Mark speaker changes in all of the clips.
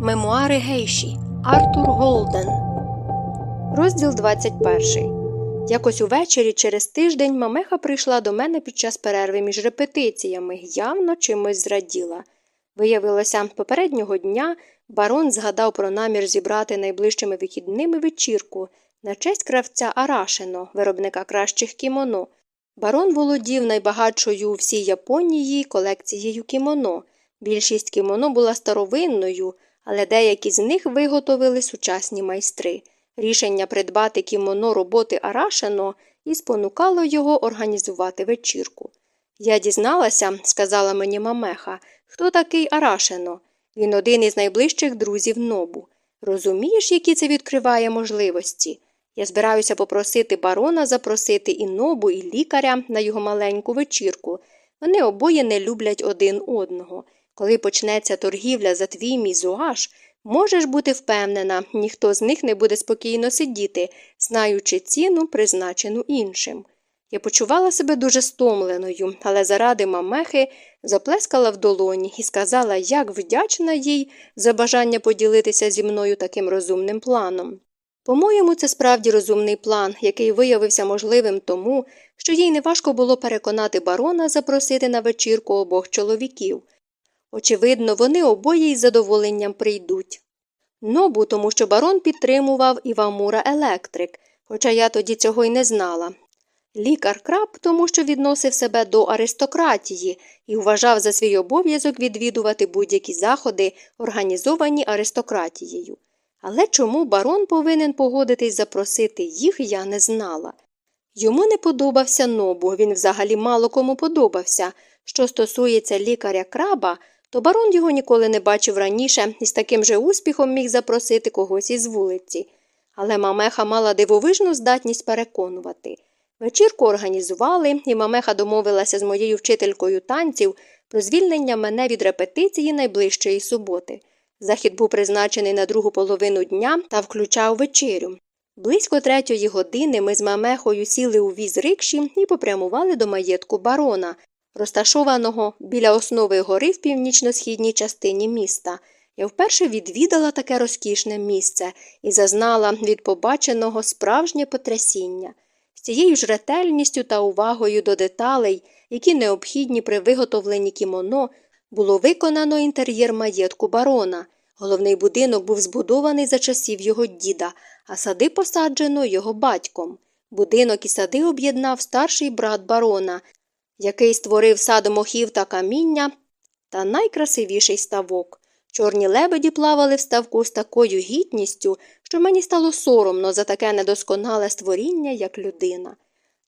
Speaker 1: Мемуари Гейші Артур Голден. Розділ 21. Якось увечері через тиждень мамеха прийшла до мене під час перерви між репетиціями, явно чимось зраділа. Виявилося, попереднього дня барон згадав про намір зібрати найближчими вихідними вечірку на честь кравця Арашино, виробника кращих кімоно. Барон володів найбагатшою у всій Японії колекцією кімоно. Більшість кімоно була старовинною, але деякі з них виготовили сучасні майстри. Рішення придбати кімоно роботи Арашино і спонукало його організувати вечірку. Я дізналася, сказала мені Мамеха, хто такий Арашино. Він один із найближчих друзів нобу. Розумієш, які це відкриває можливості? Я збираюся попросити барона запросити і нобу, і лікаря на його маленьку вечірку. Вони обоє не люблять один одного. Коли почнеться торгівля за твій мізуаж, можеш бути впевнена, ніхто з них не буде спокійно сидіти, знаючи ціну, призначену іншим. Я почувала себе дуже стомленою, але заради мамехи заплескала в долоні і сказала, як вдячна їй за бажання поділитися зі мною таким розумним планом. По-моєму, це справді розумний план, який виявився можливим тому, що їй неважко було переконати барона запросити на вечірку обох чоловіків. Очевидно, вони обоє із задоволенням прийдуть. Нобу, тому що барон підтримував Івамура Електрик, хоча я тоді цього й не знала. Лікар краб, тому що відносив себе до аристократії і вважав за свій обов'язок відвідувати будь-які заходи, організовані аристократією. Але чому барон повинен погодитись запросити їх, я не знала. Йому не подобався нобу, він взагалі мало кому подобався. Що стосується лікаря краба, то барон його ніколи не бачив раніше і з таким же успіхом міг запросити когось із вулиці. Але мамеха мала дивовижну здатність переконувати. Вечірку організували, і мамеха домовилася з моєю вчителькою танців про звільнення мене від репетиції найближчої суботи. Захід був призначений на другу половину дня та включав вечерю. Близько третьої години ми з мамехою сіли у віз рикші і попрямували до маєтку барона, розташованого біля основи гори в північно-східній частині міста. Я вперше відвідала таке розкішне місце і зазнала від побаченого справжнє потрясіння. З цією ж ретельністю та увагою до деталей, які необхідні при виготовленні кімоно, було виконано інтер'єр маєтку барона. Головний будинок був збудований за часів його діда, а сади посаджено його батьком. Будинок і сади об'єднав старший брат барона, який створив сад мохів та каміння та найкрасивіший ставок. Чорні лебеді плавали в ставку з такою гідністю, що мені стало соромно за таке недосконале створіння, як людина.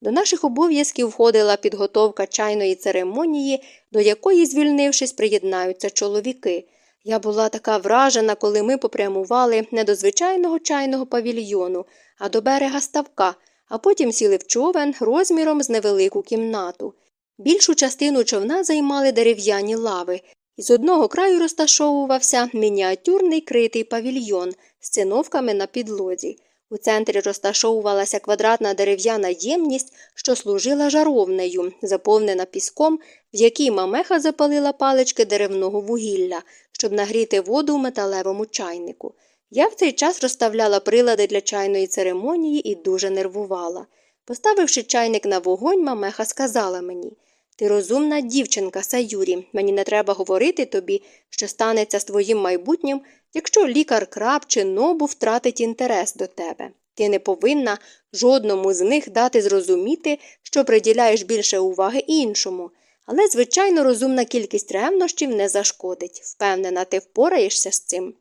Speaker 1: До наших обов'язків входила підготовка чайної церемонії, до якої, звільнившись, приєднаються чоловіки. Я була така вражена, коли ми попрямували не до звичайного чайного павільйону, а до берега ставка, а потім сіли в човен розміром з невелику кімнату. Більшу частину човна займали дерев'яні лави, і з одного краю розташовувався мініатюрний критий павільйон з циновками на підлозі. У центрі розташовувалася квадратна дерев'яна ємність, що служила жаровнею, заповнена піском, в якій мамеха запалила палички деревного вугілля, щоб нагріти воду в металевому чайнику. Я в цей час розставляла прилади для чайної церемонії і дуже нервувала. Поставивши чайник на вогонь, мамеха сказала мені Ти розумна дівчинка, Саюрі, мені не треба говорити тобі, що станеться з твоїм майбутнім, якщо лікар краб чи нобу втратить інтерес до тебе. Ти не повинна жодному з них дати зрозуміти, що приділяєш більше уваги іншому. Але, звичайно, розумна кількість ревнощів не зашкодить. Впевнена, ти впораєшся з цим.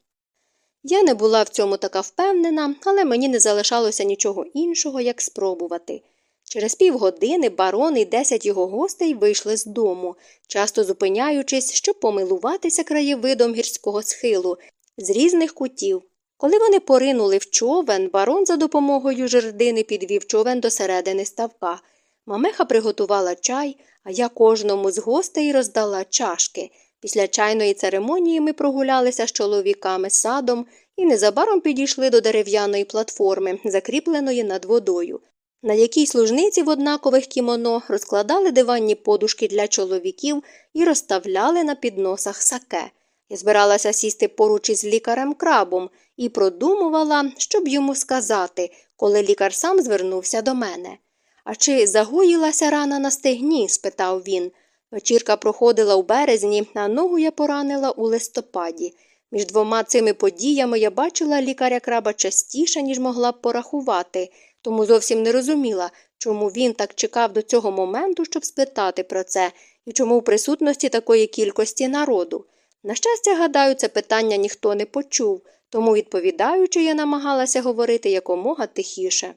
Speaker 1: Я не була в цьому така впевнена, але мені не залишалося нічого іншого, як спробувати. Через півгодини барон і десять його гостей вийшли з дому, часто зупиняючись, щоб помилуватися краєвидом гірського схилу з різних кутів. Коли вони поринули в човен, барон за допомогою жердини підвів човен до середини ставка. Мамеха приготувала чай, а я кожному з гостей роздала чашки. Після чайної церемонії ми прогулялися з чоловіками садом і незабаром підійшли до дерев'яної платформи, закріпленої над водою, на якій служниці в однакових кімоно розкладали диванні подушки для чоловіків і розставляли на підносах саке. Я збиралася сісти поруч із лікарем крабом і продумувала, щоб йому сказати, коли лікар сам звернувся до мене. А чи загоїлася рана на стегні? спитав він. Вечірка проходила у березні, а ногу я поранила у листопаді. Між двома цими подіями я бачила лікаря краба частіше, ніж могла б порахувати, тому зовсім не розуміла, чому він так чекав до цього моменту, щоб спитати про це, і чому в присутності такої кількості народу. На щастя, гадаю, це питання ніхто не почув, тому, відповідаючи, я намагалася говорити якомога тихіше.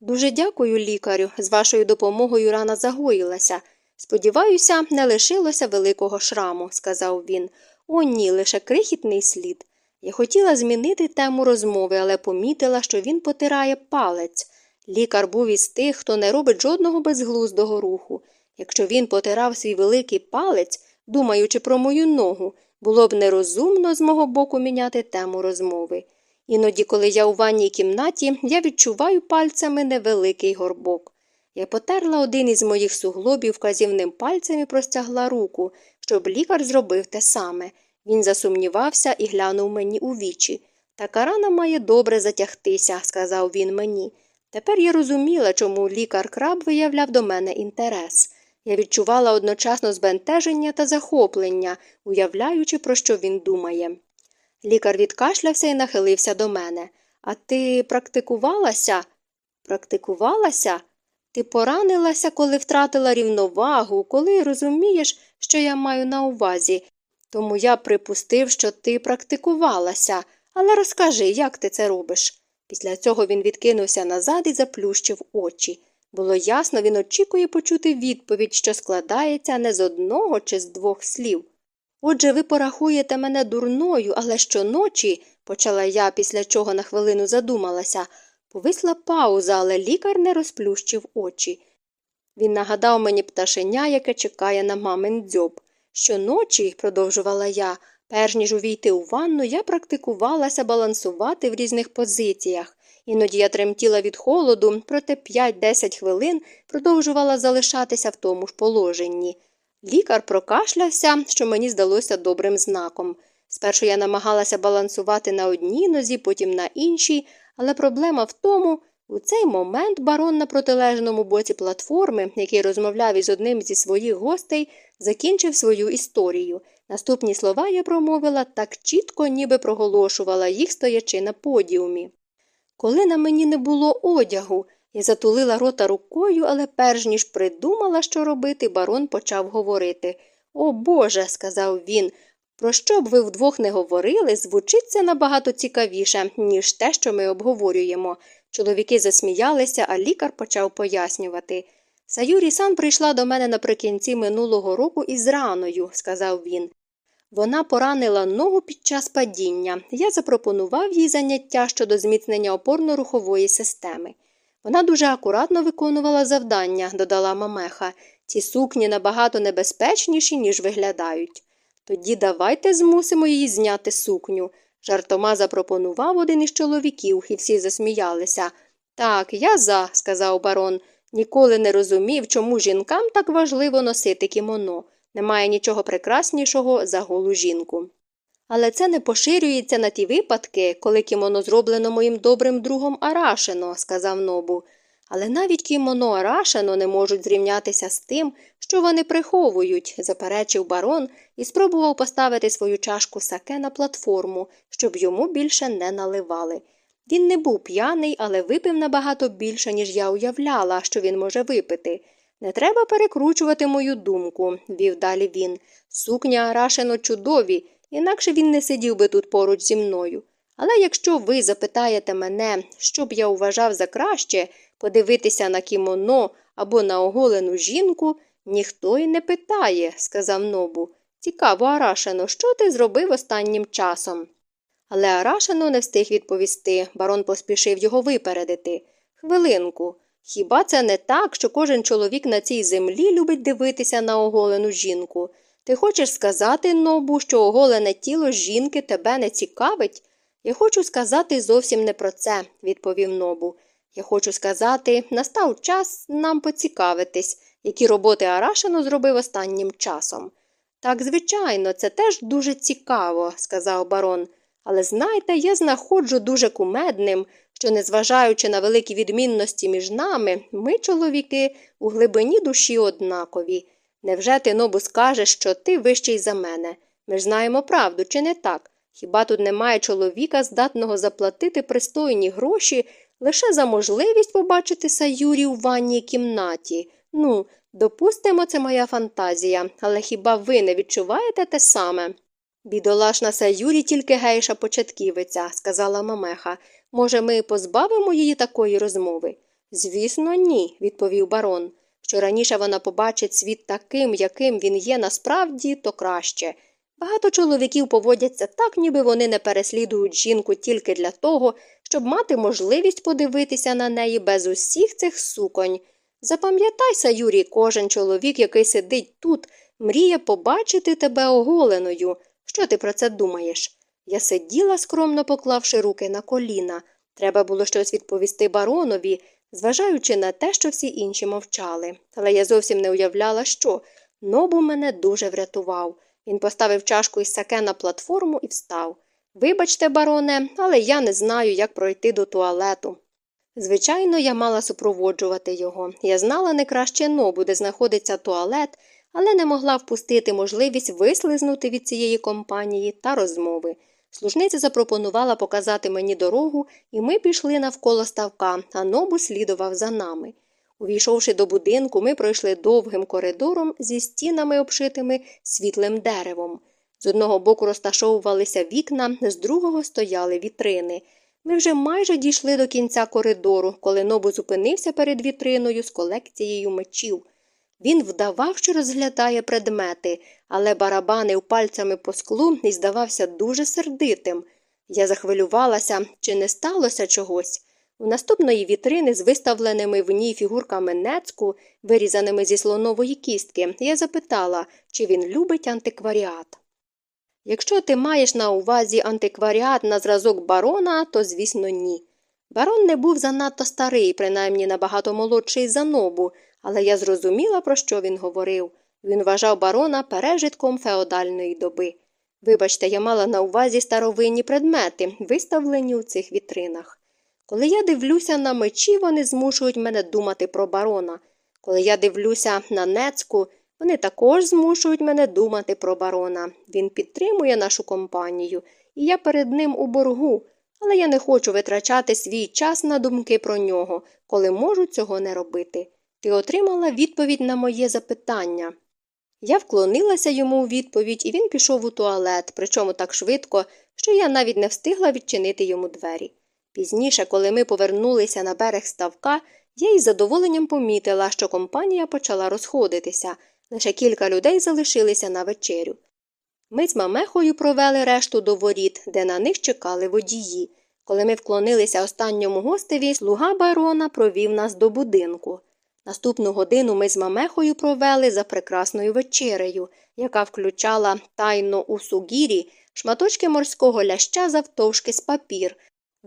Speaker 1: Дуже дякую, лікарю, з вашою допомогою рана загоїлася. Сподіваюся, не лишилося великого шраму, сказав він. О, ні, лише крихітний слід. Я хотіла змінити тему розмови, але помітила, що він потирає палець. Лікар був із тих, хто не робить жодного безглуздого руху. Якщо він потирав свій великий палець, думаючи про мою ногу, було б нерозумно з мого боку міняти тему розмови. Іноді, коли я у ванній кімнаті, я відчуваю пальцями невеликий горбок. Я потерла один із моїх суглобів вказівним пальцем і простягла руку, щоб лікар зробив те саме. Він засумнівався і глянув мені у вічі. Така рана має добре затягтися, сказав він мені. Тепер я розуміла, чому лікар краб виявляв до мене інтерес. Я відчувала одночасно збентеження та захоплення, уявляючи, про що він думає. Лікар відкашлявся і нахилився до мене. А ти практикувалася? Практикувалася? Ти поранилася, коли втратила рівновагу, коли розумієш, що я маю на увазі. Тому я припустив, що ти практикувалася, але розкажи, як ти це робиш. Після цього він відкинувся назад і заплющив очі. Було ясно, він очікує почути відповідь, що складається не з одного чи з двох слів. Отже, ви порахуєте мене дурною, але щоночі, почала я, після чого на хвилину задумалася, повисла пауза, але лікар не розплющив очі. Він нагадав мені пташеня, яке чекає на мамин дзьоб. Щоночі, продовжувала я, перш ніж увійти у ванну, я практикувалася балансувати в різних позиціях. Іноді я тремтіла від холоду, проте 5-10 хвилин продовжувала залишатися в тому ж положенні. Лікар прокашлявся, що мені здалося добрим знаком. Спершу я намагалася балансувати на одній нозі, потім на іншій, але проблема в тому, у цей момент барон на протилежному боці платформи, який розмовляв із одним зі своїх гостей, закінчив свою історію. Наступні слова я промовила так чітко, ніби проголошувала їх, стоячи на подіумі. Коли на мені не було одягу, я затулила рота рукою, але перш ніж придумала, що робити, барон почав говорити. О Боже, сказав він, про що б ви вдвох не говорили, звучить це набагато цікавіше, ніж те, що ми обговорюємо. Чоловіки засміялися, а лікар почав пояснювати. Саюрі сан прийшла до мене наприкінці минулого року із раною, сказав він. Вона поранила ногу під час падіння. Я запропонував їй заняття щодо зміцнення опорно-рухової системи. Вона дуже акуратно виконувала завдання, додала мамеха. Ці сукні набагато небезпечніші, ніж виглядають. Тоді давайте змусимо її зняти сукню. Жартома запропонував один із чоловіків, і всі засміялися. Так, я за, сказав барон. Ніколи не розумів, чому жінкам так важливо носити кімоно. Немає нічого прекраснішого за голу жінку. Але це не поширюється на ті випадки, коли кімоно зроблено моїм добрим другом Арашино, сказав Нобу. Але навіть кімоно Арашино не можуть зрівнятися з тим, що вони приховують, заперечив барон і спробував поставити свою чашку саке на платформу, щоб йому більше не наливали. Він не був п'яний, але випив набагато більше, ніж я уявляла, що він може випити. Не треба перекручувати мою думку, вів далі він. Сукня Арашино чудові, інакше він не сидів би тут поруч зі мною. Але якщо ви запитаєте мене, що б я вважав за краще подивитися на кімоно або на оголену жінку, ніхто й не питає, сказав Нобу. Цікаво, Арашино, що ти зробив останнім часом? Але Арашино не встиг відповісти, барон поспішив його випередити. Хвилинку. Хіба це не так, що кожен чоловік на цій землі любить дивитися на оголену жінку? Ти хочеш сказати, Нобу, що оголене тіло жінки тебе не цікавить? Я хочу сказати зовсім не про це, відповів Нобу. Я хочу сказати, настав час нам поцікавитись, які роботи Арашино зробив останнім часом. Так, звичайно, це теж дуже цікаво, сказав барон. Але знаєте, я знаходжу дуже кумедним, що, незважаючи на великі відмінності між нами, ми, чоловіки, у глибині душі однакові. Невже ти нобу скажеш, що ти вищий за мене? Ми ж знаємо правду, чи не так? Хіба тут немає чоловіка, здатного заплатити пристойні гроші лише за можливість побачити Саюрі у ванній кімнаті? Ну, допустимо, це моя фантазія, але хіба ви не відчуваєте те саме? Бідолашна Саюрі тільки гейша початківиця, сказала Мамеха. Може, ми позбавимо її такої розмови? Звісно, ні, відповів барон. Що раніше вона побачить світ таким, яким він є насправді, то краще. Багато чоловіків поводяться так, ніби вони не переслідують жінку тільки для того, щоб мати можливість подивитися на неї без усіх цих суконь. Запам'ятайся, Юрій, кожен чоловік, який сидить тут, мріє побачити тебе оголеною. Що ти про це думаєш? Я сиділа, скромно поклавши руки на коліна. Треба було щось відповісти баронові, зважаючи на те, що всі інші мовчали. Але я зовсім не уявляла, що нобу мене дуже врятував. Він поставив чашку із саке на платформу і встав. Вибачте, бароне, але я не знаю, як пройти до туалету. Звичайно, я мала супроводжувати його. Я знала не краще нобу, де знаходиться туалет, але не могла впустити можливість вислизнути від цієї компанії та розмови. Служниця запропонувала показати мені дорогу, і ми пішли навколо ставка, а нобу слідував за нами. Увійшовши до будинку, ми пройшли довгим коридором зі стінами, обшитими світлим деревом. З одного боку розташовувалися вікна, з другого стояли вітрини. Ми вже майже дійшли до кінця коридору, коли нобу зупинився перед вітриною з колекцією мечів. Він вдавав, що розглядає предмети, але барабанив пальцями по склу і здавався дуже сердитим. Я захвилювалася, чи не сталося чогось. У наступної вітрини з виставленими в ній фігурками нецьку, вирізаними зі слонової кістки, я запитала, чи він любить антикваріат. Якщо ти маєш на увазі антикваріат на зразок барона, то, звісно, ні. Барон не був занадто старий, принаймні набагато молодший за нобу, але я зрозуміла, про що він говорив. Він вважав барона пережитком феодальної доби. Вибачте, я мала на увазі старовинні предмети, виставлені у цих вітринах. Коли я дивлюся на мечі, вони змушують мене думати про барона. Коли я дивлюся на нецьку, вони також змушують мене думати про барона. Він підтримує нашу компанію, і я перед ним у боргу, але я не хочу витрачати свій час на думки про нього, коли можу цього не робити. Ти отримала відповідь на моє запитання. Я вклонилася йому у відповідь, і він пішов у туалет, причому так швидко, що я навіть не встигла відчинити йому двері. Пізніше, коли ми повернулися на берег ставка, я із задоволенням помітила, що компанія почала розходитися, лише кілька людей залишилися на вечерю. Ми з мамехою провели решту до воріт, де на них чекали водії. Коли ми вклонилися останньому гостеві, слуга барона провів нас до будинку. Наступну годину ми з мамехою провели за прекрасною вечерею, яка включала тайно у сугірі шматочки морського ляща завтовшки з папір,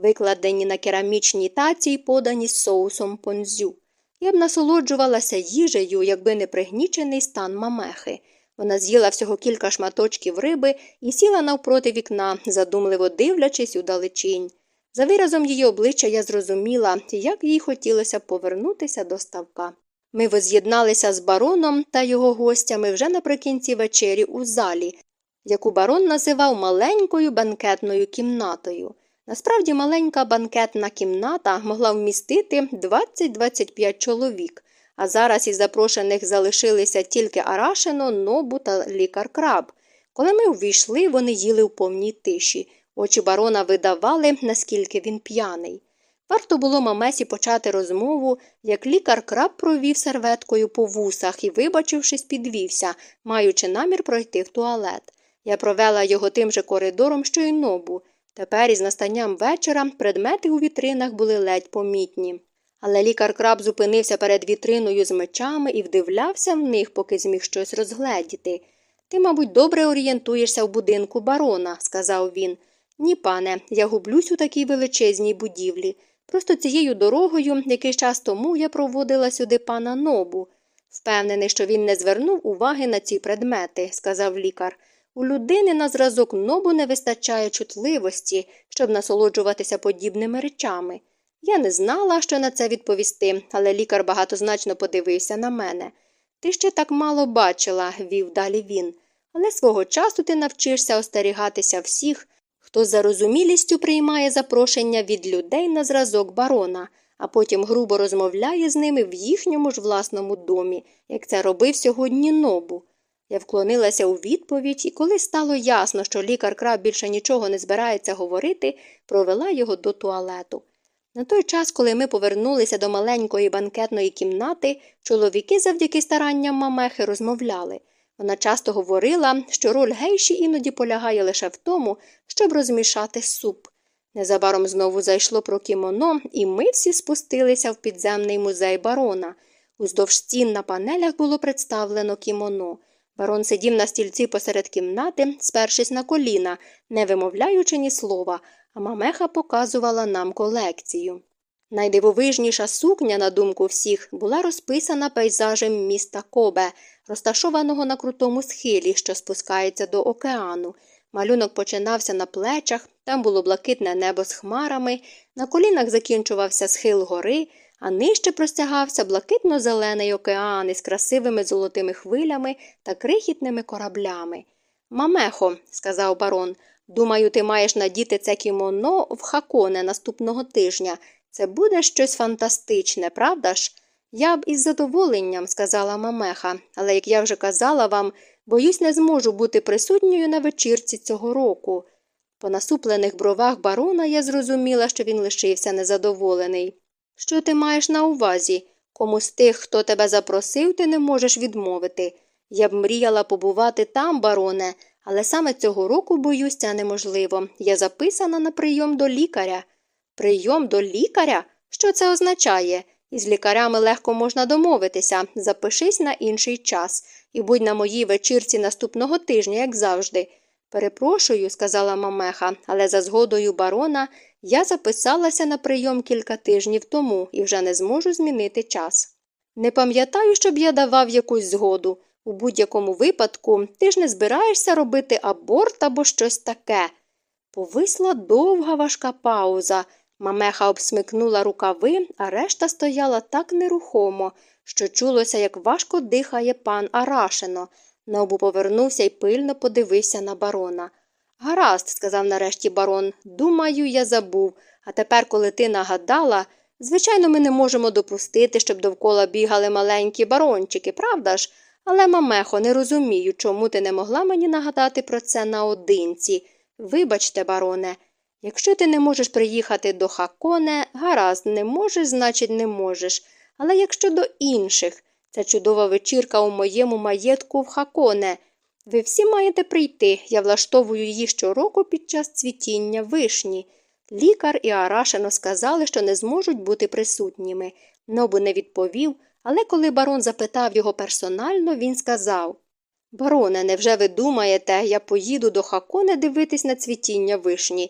Speaker 1: викладені на керамічній таці й подані з соусом понзю. Я б насолоджувалася їжею, якби не пригнічений стан мамехи. Вона з'їла всього кілька шматочків риби і сіла навпроти вікна, задумливо дивлячись у далечінь. За виразом її обличчя я зрозуміла, як їй хотілося повернутися до ставка. Ми воз'єдналися з бароном та його гостями вже наприкінці вечері у залі, яку барон називав маленькою банкетною кімнатою. Насправді маленька банкетна кімната могла вмістити 20-25 чоловік, а зараз із запрошених залишилися тільки Арашино, Нобу та лікар краб. Коли ми увійшли, вони їли в повній тиші. Очі барона видавали, наскільки він п'яний. Варто було мамесі почати розмову, як лікар краб провів серветкою по вусах і, вибачившись, підвівся, маючи намір пройти в туалет. Я провела його тим же коридором, що й нобу. Тепер із настанням вечора предмети у вітринах були ледь помітні. Але лікар краб зупинився перед вітриною з мечами і вдивлявся в них, поки зміг щось розгледіти. Ти, мабуть, добре орієнтуєшся в будинку барона, сказав він. Ні, пане, я гублюсь у такій величезній будівлі. Просто цією дорогою, який час тому я проводила сюди пана нобу. Впевнений, що він не звернув уваги на ці предмети, сказав лікар. У людини на зразок нобу не вистачає чутливості, щоб насолоджуватися подібними речами. Я не знала, що на це відповісти, але лікар багатозначно подивився на мене. Ти ще так мало бачила, вів далі він, але свого часу ти навчишся остерігатися всіх, хто з зарозумілістю приймає запрошення від людей на зразок барона, а потім грубо розмовляє з ними в їхньому ж власному домі, як це робив сьогодні нобу. Я вклонилася у відповідь, і коли стало ясно, що лікар краб більше нічого не збирається говорити, провела його до туалету. На той час, коли ми повернулися до маленької банкетної кімнати, чоловіки завдяки старанням мамехи розмовляли. Вона часто говорила, що роль гейші іноді полягає лише в тому, щоб розмішати суп. Незабаром знову зайшло про кімоно, і ми всі спустилися в підземний музей барона. Уздовж стін на панелях було представлено кімоно. Барон сидів на стільці посеред кімнати, спершись на коліна, не вимовляючи ні слова, а мамеха показувала нам колекцію. Найдивовижніша сукня, на думку всіх, була розписана пейзажем міста Кобе, розташованого на крутому схилі, що спускається до океану. Малюнок починався на плечах, там було блакитне небо з хмарами, на колінах закінчувався схил гори, а нижче простягався блакитно-зелений океан із красивими золотими хвилями та крихітними кораблями. Мамехо, сказав барон, думаю, ти маєш надіти це кімоно в хаконе наступного тижня. Це буде щось фантастичне, правда ж? Я б із задоволенням, сказала мамеха, але, як я вже казала вам, боюсь, не зможу бути присутньою на вечірці цього року. По насуплених бровах барона я зрозуміла, що він лишився незадоволений. Що ти маєш на увазі? Кому з тих, хто тебе запросив, ти не можеш відмовити. Я б мріяла побувати там, бароне, але саме цього року, боюсь, це неможливо. Я записана на прийом до лікаря. Прийом до лікаря? Що це означає? Із лікарями легко можна домовитися, запишись на інший час і будь на моїй вечірці наступного тижня, як завжди. Перепрошую, сказала мамеха, але за згодою барона я записалася на прийом кілька тижнів тому і вже не зможу змінити час. Не пам'ятаю, щоб я давав якусь згоду. У будь-якому випадку ти ж не збираєшся робити аборт або щось таке. Повисла довга важка пауза. Мамеха обсмикнула рукави, а решта стояла так нерухомо, що чулося, як важко дихає пан Арашино. Нобу повернувся і пильно подивився на барона. Гаразд, сказав нарешті барон, думаю, я забув. А тепер, коли ти нагадала, звичайно, ми не можемо допустити, щоб довкола бігали маленькі барончики, правда ж? Але, мамехо, не розумію, чому ти не могла мені нагадати про це наодинці. Вибачте, бароне, якщо ти не можеш приїхати до Хаконе, гаразд, не можеш, значить, не можеш. Але якщо до інших, це чудова вечірка у моєму маєтку в Хаконе. Ви всі маєте прийти, я влаштовую її щороку під час цвітіння вишні. Лікар і Арашено сказали, що не зможуть бути присутніми. Нобу не відповів, але коли барон запитав його персонально, він сказав Бароне, невже ви думаєте, я поїду до Хаконе дивитись на цвітіння вишні?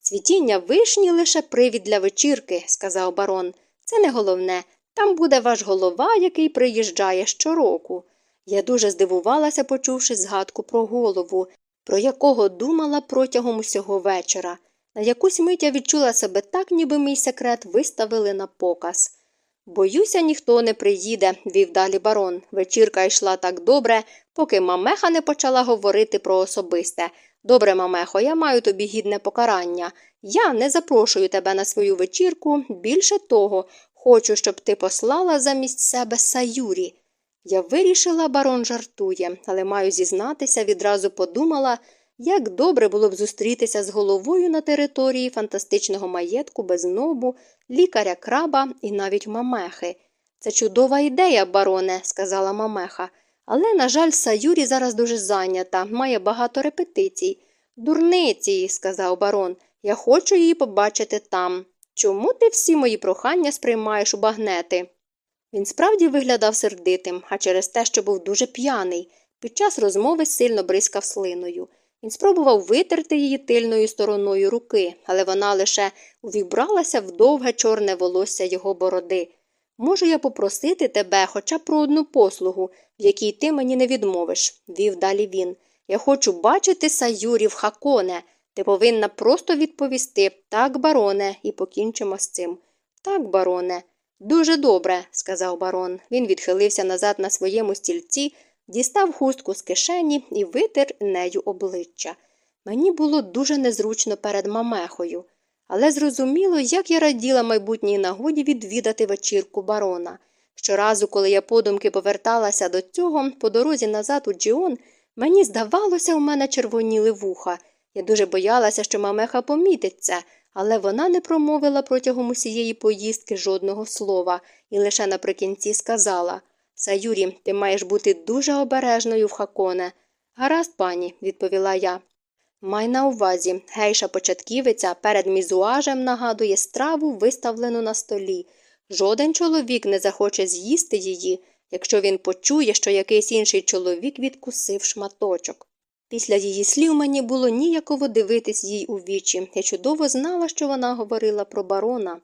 Speaker 1: Цвітіння вишні лише привід для вечірки, сказав барон. Це не головне. Там буде ваш голова, який приїжджає щороку. Я дуже здивувалася, почувши згадку про голову, про якого думала протягом усього вечора. На якусь мить я відчула себе так, ніби мій секрет виставили на показ. Боюся, ніхто не приїде, вів далі барон. Вечірка йшла так добре, поки мамеха не почала говорити про особисте. Добре, мамехо, я маю тобі гідне покарання. Я не запрошую тебе на свою вечірку. Більше того, хочу, щоб ти послала замість себе Саюрі. Я вирішила, барон жартує, але маю зізнатися, відразу подумала, як добре було б зустрітися з головою на території фантастичного маєтку без нобу, лікаря краба і навіть мамехи. Це чудова ідея, бароне, сказала мамеха. Але, на жаль, Саюрі зараз дуже зайнята, має багато репетицій. Дурниці, сказав барон, я хочу її побачити там. Чому ти всі мої прохання сприймаєш у багнети? Він справді виглядав сердитим, а через те, що був дуже п'яний, під час розмови сильно бризкав слиною. Він спробував витерти її тильною стороною руки, але вона лише увібралася в довге чорне волосся його бороди. Можу я попросити тебе хоча б про одну послугу, в якій ти мені не відмовиш, вів далі він. Я хочу бачити Саюрів Хаконе. Ти повинна просто відповісти так, бароне, і покінчимо з цим. Так, бароне. Дуже добре, сказав барон. Він відхилився назад на своєму стільці, дістав хустку з кишені і витер нею обличчя. Мені було дуже незручно перед мамехою, але зрозуміло, як я раділа майбутній нагоді відвідати вечірку барона. Щоразу, коли я подумки поверталася до цього, по дорозі назад у Джіон, мені здавалося, у мене червоніли вуха. Я дуже боялася, що мамеха помітить це, але вона не промовила протягом усієї поїздки жодного слова і лише наприкінці сказала Саюрі, ти маєш бути дуже обережною в хаконе. Гаразд, пані, відповіла я. Май на увазі, гейша початківиця перед мізуажем нагадує страву, виставлену на столі. Жоден чоловік не захоче з'їсти її, якщо він почує, що якийсь інший чоловік відкусив шматочок. Після її слів мені було ніяково дивитись їй у вічі. Я чудово знала, що вона говорила про барона.